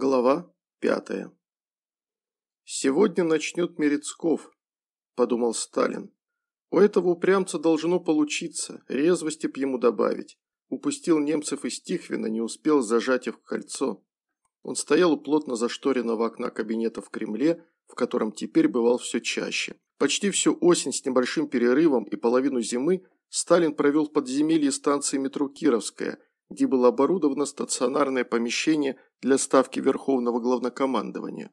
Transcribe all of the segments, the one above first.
Глава пятая. «Сегодня начнет Мерецков», – подумал Сталин. «У этого упрямца должно получиться, резвости б ему добавить. Упустил немцев из Тихвина, не успел зажать их в кольцо». Он стоял у плотно зашторенного окна кабинета в Кремле, в котором теперь бывал все чаще. Почти всю осень с небольшим перерывом и половину зимы Сталин провел в подземелье станции метро Кировская – где было оборудовано стационарное помещение для ставки Верховного Главнокомандования.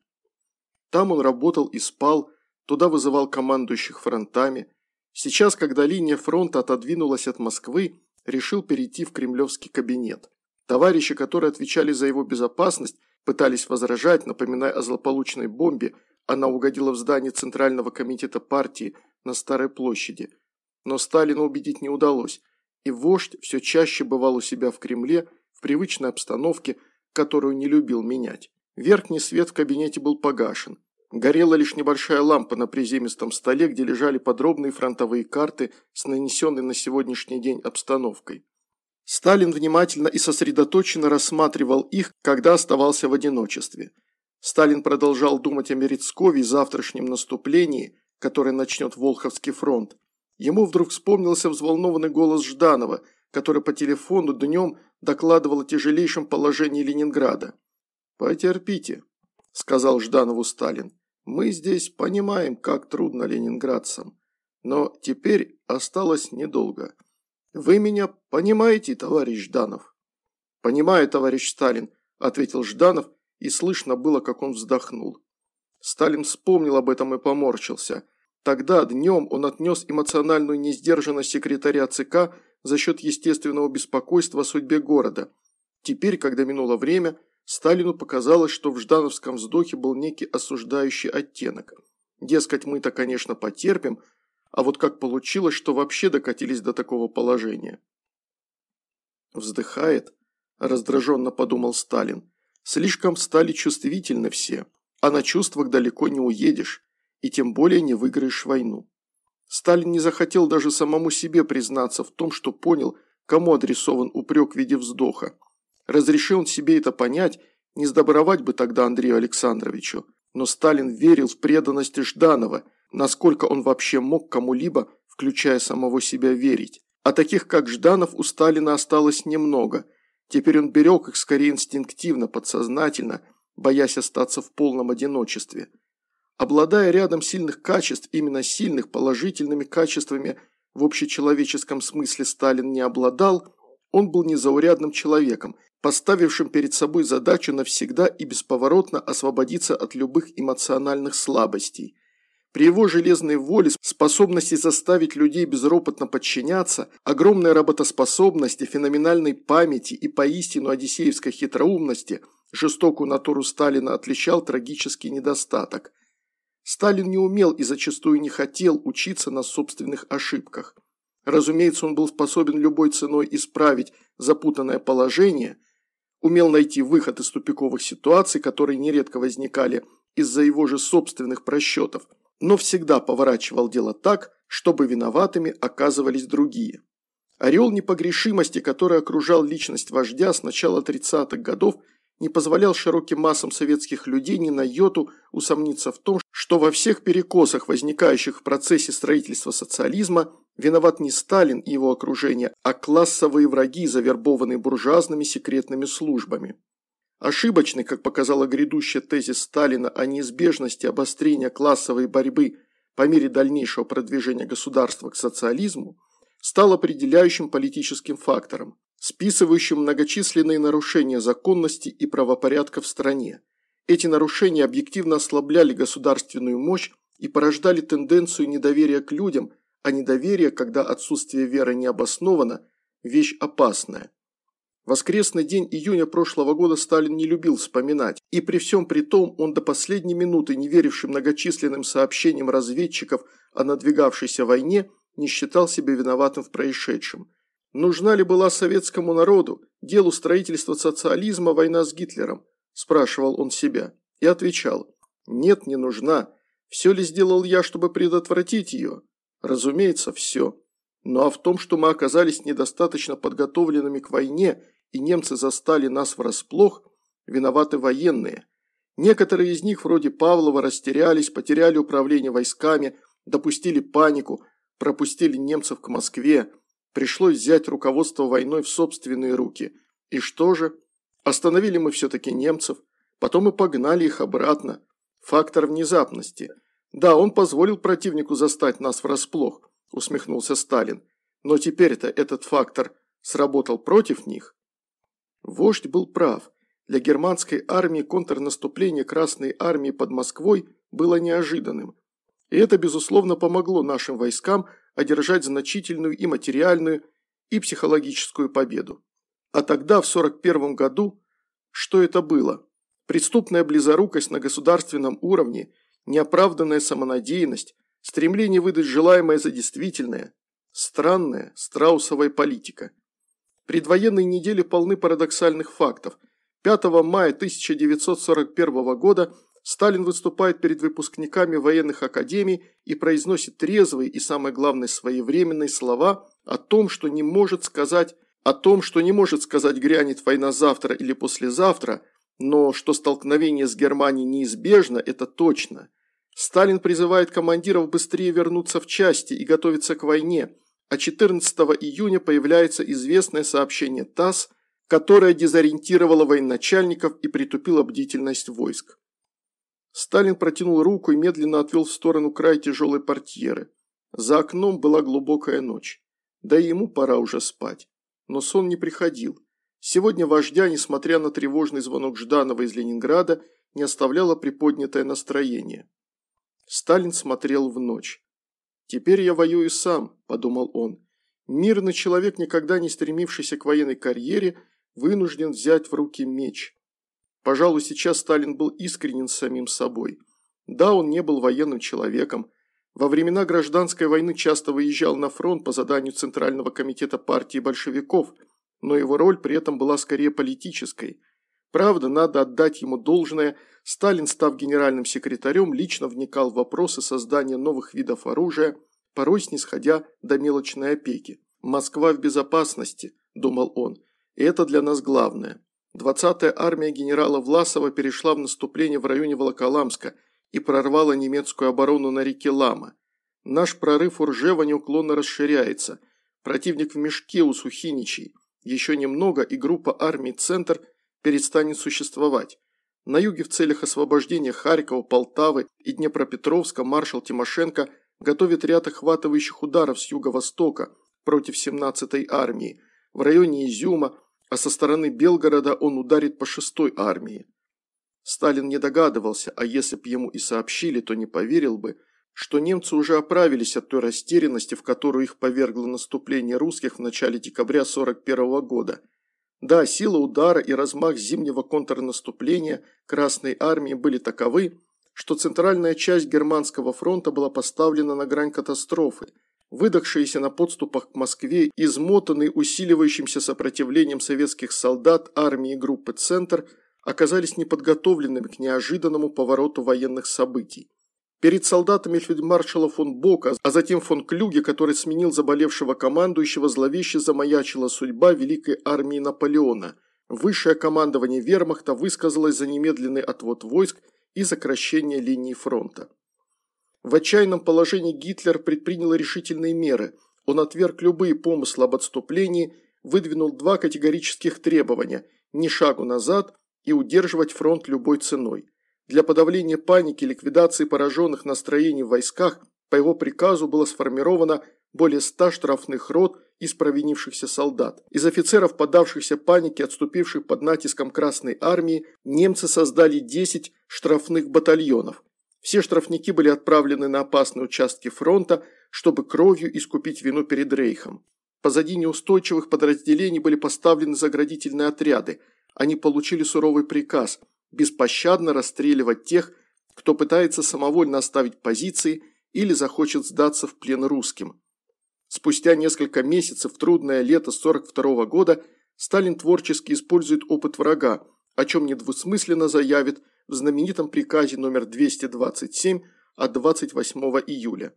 Там он работал и спал, туда вызывал командующих фронтами. Сейчас, когда линия фронта отодвинулась от Москвы, решил перейти в кремлевский кабинет. Товарищи, которые отвечали за его безопасность, пытались возражать, напоминая о злополучной бомбе, она угодила в здание Центрального комитета партии на Старой площади. Но Сталину убедить не удалось – и вождь все чаще бывал у себя в Кремле в привычной обстановке, которую не любил менять. Верхний свет в кабинете был погашен. Горела лишь небольшая лампа на приземистом столе, где лежали подробные фронтовые карты с нанесенной на сегодняшний день обстановкой. Сталин внимательно и сосредоточенно рассматривал их, когда оставался в одиночестве. Сталин продолжал думать о Мерецкове и завтрашнем наступлении, которое начнет Волховский фронт, Ему вдруг вспомнился взволнованный голос Жданова, который по телефону днем докладывал о тяжелейшем положении Ленинграда. «Потерпите», – сказал Жданову Сталин. «Мы здесь понимаем, как трудно ленинградцам. Но теперь осталось недолго. Вы меня понимаете, товарищ Жданов?» «Понимаю, товарищ Сталин», – ответил Жданов, и слышно было, как он вздохнул. Сталин вспомнил об этом и поморщился – Тогда днем он отнес эмоциональную несдержанность секретаря ЦК за счет естественного беспокойства о судьбе города. Теперь, когда минуло время, Сталину показалось, что в ждановском вздохе был некий осуждающий оттенок. Дескать, мы-то, конечно, потерпим, а вот как получилось, что вообще докатились до такого положения. Вздыхает, раздраженно подумал Сталин. Слишком стали чувствительны все, а на чувствах далеко не уедешь и тем более не выиграешь войну. Сталин не захотел даже самому себе признаться в том, что понял, кому адресован упрек в виде вздоха. Разрешил он себе это понять, не сдобровать бы тогда Андрею Александровичу. Но Сталин верил в преданность Жданова, насколько он вообще мог кому-либо, включая самого себя, верить. А таких, как Жданов, у Сталина осталось немного. Теперь он берег их скорее инстинктивно, подсознательно, боясь остаться в полном одиночестве – Обладая рядом сильных качеств, именно сильных положительными качествами в общечеловеческом смысле Сталин не обладал, он был незаурядным человеком, поставившим перед собой задачу навсегда и бесповоротно освободиться от любых эмоциональных слабостей. При его железной воле, способности заставить людей безропотно подчиняться, огромной работоспособности, феноменальной памяти и поистину одиссеевской хитроумности, жестокую натуру Сталина отличал трагический недостаток – Сталин не умел и зачастую не хотел учиться на собственных ошибках. Разумеется, он был способен любой ценой исправить запутанное положение, умел найти выход из тупиковых ситуаций, которые нередко возникали из-за его же собственных просчетов, но всегда поворачивал дело так, чтобы виноватыми оказывались другие. Орел непогрешимости, который окружал личность вождя с начала 30-х годов, не позволял широким массам советских людей ни на йоту усомниться в том, что во всех перекосах, возникающих в процессе строительства социализма, виноват не Сталин и его окружение, а классовые враги, завербованные буржуазными секретными службами. Ошибочный, как показала грядущая тезис Сталина о неизбежности обострения классовой борьбы по мере дальнейшего продвижения государства к социализму, стал определяющим политическим фактором списывающим многочисленные нарушения законности и правопорядка в стране. Эти нарушения объективно ослабляли государственную мощь и порождали тенденцию недоверия к людям, а недоверие, когда отсутствие веры не обосновано, вещь опасная. Воскресный день июня прошлого года Сталин не любил вспоминать, и при всем при том он до последней минуты, не веривший многочисленным сообщениям разведчиков о надвигавшейся войне, не считал себя виноватым в происшедшем. Нужна ли была советскому народу, делу строительства социализма война с Гитлером? Спрашивал он себя. И отвечал. Нет, не нужна. Все ли сделал я, чтобы предотвратить ее? Разумеется, все. Ну а в том, что мы оказались недостаточно подготовленными к войне, и немцы застали нас врасплох, Виноваты военные. Некоторые из них, вроде Павлова, растерялись, потеряли управление войсками, допустили панику, пропустили немцев к Москве. Пришлось взять руководство войной в собственные руки. И что же? Остановили мы все-таки немцев, потом и погнали их обратно. Фактор внезапности. Да, он позволил противнику застать нас врасплох, усмехнулся Сталин. Но теперь-то этот фактор сработал против них. Вождь был прав. Для германской армии контрнаступление Красной армии под Москвой было неожиданным. И это, безусловно, помогло нашим войскам одержать значительную и материальную, и психологическую победу. А тогда, в 1941 году, что это было? Преступная близорукость на государственном уровне, неоправданная самонадеянность, стремление выдать желаемое за действительное, странная страусовая политика. Предвоенные недели полны парадоксальных фактов. 5 мая 1941 года Сталин выступает перед выпускниками военных академий и произносит трезвые и, самое главное, своевременные слова о том, что не может сказать о том, что не может сказать грянет война завтра или послезавтра, но что столкновение с Германией неизбежно, это точно. Сталин призывает командиров быстрее вернуться в части и готовиться к войне, а 14 июня появляется известное сообщение ТАСС, которое дезориентировало военачальников и притупило бдительность войск. Сталин протянул руку и медленно отвел в сторону край тяжелой портьеры. За окном была глубокая ночь. Да и ему пора уже спать. Но сон не приходил. Сегодня вождя, несмотря на тревожный звонок Жданова из Ленинграда, не оставляло приподнятое настроение. Сталин смотрел в ночь. «Теперь я воюю сам», – подумал он. «Мирный человек, никогда не стремившийся к военной карьере, вынужден взять в руки меч. Пожалуй, сейчас Сталин был искренен с самим собой. Да, он не был военным человеком. Во времена гражданской войны часто выезжал на фронт по заданию Центрального комитета партии большевиков, но его роль при этом была скорее политической. Правда, надо отдать ему должное, Сталин, став генеральным секретарем, лично вникал в вопросы создания новых видов оружия, порой снисходя до мелочной опеки. «Москва в безопасности», – думал он, – и это для нас главное. 20-я армия генерала Власова перешла в наступление в районе Волоколамска и прорвала немецкую оборону на реке Лама. Наш прорыв у Ржева неуклонно расширяется. Противник в мешке у Сухиничей. Еще немного, и группа армий «Центр» перестанет существовать. На юге в целях освобождения Харькова, Полтавы и Днепропетровска маршал Тимошенко готовит ряд охватывающих ударов с юго-востока против 17-й армии. В районе Изюма – а со стороны Белгорода он ударит по шестой армии. Сталин не догадывался, а если б ему и сообщили, то не поверил бы, что немцы уже оправились от той растерянности, в которую их повергло наступление русских в начале декабря 41 года. Да, сила удара и размах зимнего контрнаступления Красной армии были таковы, что центральная часть Германского фронта была поставлена на грань катастрофы – Выдохшиеся на подступах к Москве, измотанные усиливающимся сопротивлением советских солдат армии группы «Центр», оказались неподготовленными к неожиданному повороту военных событий. Перед солдатами фельдмаршала фон Бока, а затем фон Клюге, который сменил заболевшего командующего, зловеще замаячила судьба великой армии Наполеона. Высшее командование вермахта высказалось за немедленный отвод войск и сокращение линии фронта. В отчаянном положении Гитлер предпринял решительные меры. Он отверг любые помыслы об отступлении, выдвинул два категорических требования – ни шагу назад и удерживать фронт любой ценой. Для подавления паники и ликвидации пораженных настроений в войсках по его приказу было сформировано более ста штрафных рот из провинившихся солдат. Из офицеров, поддавшихся панике, отступивших под натиском Красной Армии, немцы создали 10 штрафных батальонов. Все штрафники были отправлены на опасные участки фронта, чтобы кровью искупить вину перед Рейхом. Позади неустойчивых подразделений были поставлены заградительные отряды. Они получили суровый приказ – беспощадно расстреливать тех, кто пытается самовольно оставить позиции или захочет сдаться в плен русским. Спустя несколько месяцев, в трудное лето 42 года, Сталин творчески использует опыт врага, о чем недвусмысленно заявит – в знаменитом приказе номер 227 от 28 июля.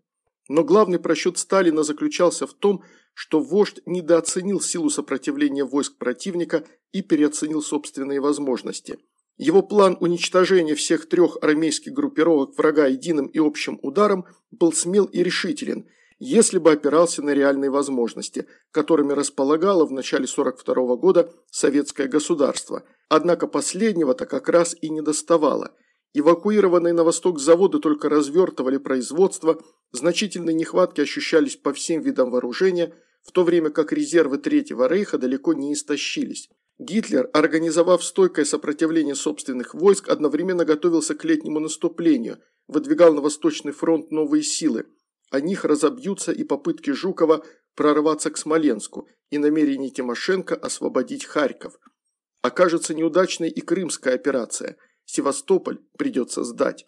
Но главный просчет Сталина заключался в том, что вождь недооценил силу сопротивления войск противника и переоценил собственные возможности. Его план уничтожения всех трех армейских группировок врага единым и общим ударом был смел и решителен, если бы опирался на реальные возможности, которыми располагало в начале 42 -го года советское государство. Однако последнего-то как раз и не доставало. Эвакуированные на восток заводы только развертывали производство, значительные нехватки ощущались по всем видам вооружения, в то время как резервы Третьего Рейха далеко не истощились. Гитлер, организовав стойкое сопротивление собственных войск, одновременно готовился к летнему наступлению, выдвигал на Восточный фронт новые силы. О них разобьются и попытки Жукова прорваться к Смоленску, и намерение Тимошенко освободить Харьков. Окажется неудачной и Крымская операция. Севастополь придется сдать.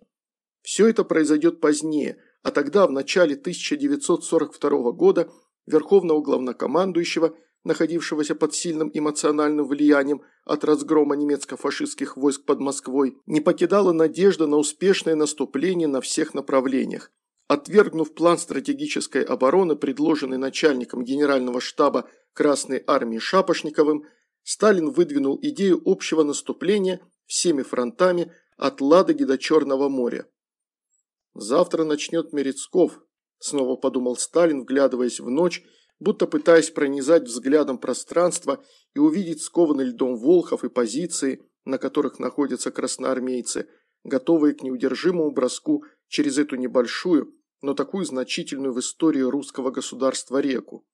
Все это произойдет позднее, а тогда, в начале 1942 года, Верховного главнокомандующего – находившегося под сильным эмоциональным влиянием от разгрома немецко-фашистских войск под Москвой, не покидала надежда на успешное наступление на всех направлениях. Отвергнув план стратегической обороны, предложенный начальником генерального штаба Красной армии Шапошниковым, Сталин выдвинул идею общего наступления всеми фронтами от Ладоги до Черного моря. «Завтра начнет Мерецков», – снова подумал Сталин, вглядываясь в ночь будто пытаясь пронизать взглядом пространство и увидеть скованный льдом Волхов и позиции, на которых находятся красноармейцы, готовые к неудержимому броску через эту небольшую, но такую значительную в истории русского государства реку.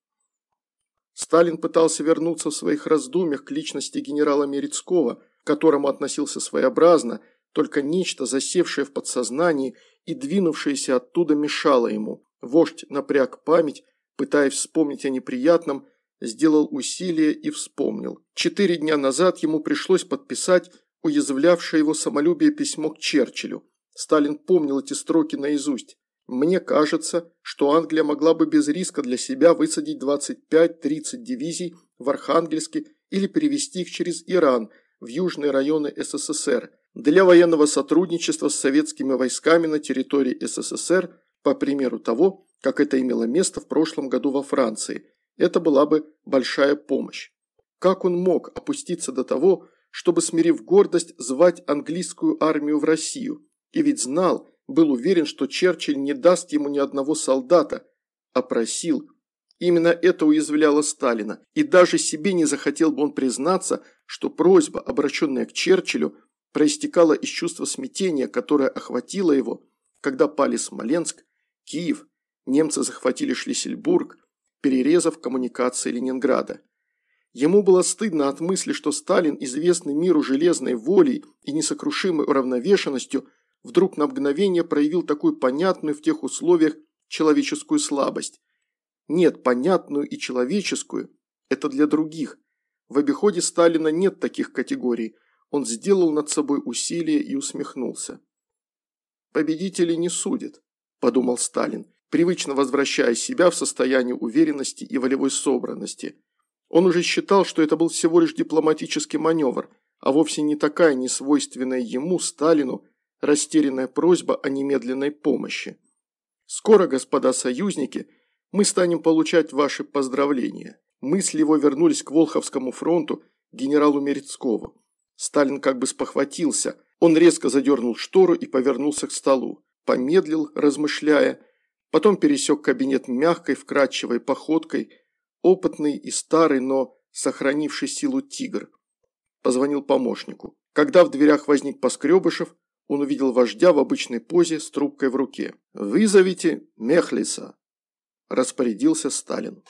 Сталин пытался вернуться в своих раздумьях к личности генерала Мерецкого, к которому относился своеобразно, только нечто, засевшее в подсознании и двинувшееся оттуда мешало ему. Вождь напряг память, Пытаясь вспомнить о неприятном, сделал усилие и вспомнил. Четыре дня назад ему пришлось подписать уязвлявшее его самолюбие письмо к Черчиллю. Сталин помнил эти строки наизусть. «Мне кажется, что Англия могла бы без риска для себя высадить 25-30 дивизий в Архангельске или перевести их через Иран в южные районы СССР для военного сотрудничества с советскими войсками на территории СССР, по примеру того, как это имело место в прошлом году во Франции. Это была бы большая помощь. Как он мог опуститься до того, чтобы, смирив гордость, звать английскую армию в Россию? И ведь знал, был уверен, что Черчилль не даст ему ни одного солдата, а просил. Именно это уязвляло Сталина, и даже себе не захотел бы он признаться, что просьба, обращенная к Черчиллю, проистекала из чувства смятения, которое охватило его, когда пали Смоленск, Киев Немцы захватили Шлиссельбург, перерезав коммуникации Ленинграда. Ему было стыдно от мысли, что Сталин, известный миру железной волей и несокрушимой уравновешенностью, вдруг на мгновение проявил такую понятную в тех условиях человеческую слабость. Нет, понятную и человеческую – это для других. В обиходе Сталина нет таких категорий. Он сделал над собой усилие и усмехнулся. «Победители не судят», – подумал Сталин привычно возвращая себя в состояние уверенности и волевой собранности. Он уже считал, что это был всего лишь дипломатический маневр, а вовсе не такая несвойственная ему, Сталину, растерянная просьба о немедленной помощи. «Скоро, господа союзники, мы станем получать ваши поздравления». Мысли его вернулись к Волховскому фронту генералу Мерецкову. Сталин как бы спохватился. Он резко задернул штору и повернулся к столу. Помедлил, размышляя, Потом пересек кабинет мягкой, вкрадчивой походкой, опытный и старый, но сохранивший силу тигр. Позвонил помощнику. Когда в дверях возник Поскребышев, он увидел вождя в обычной позе с трубкой в руке. «Вызовите Мехлиса», – распорядился Сталин.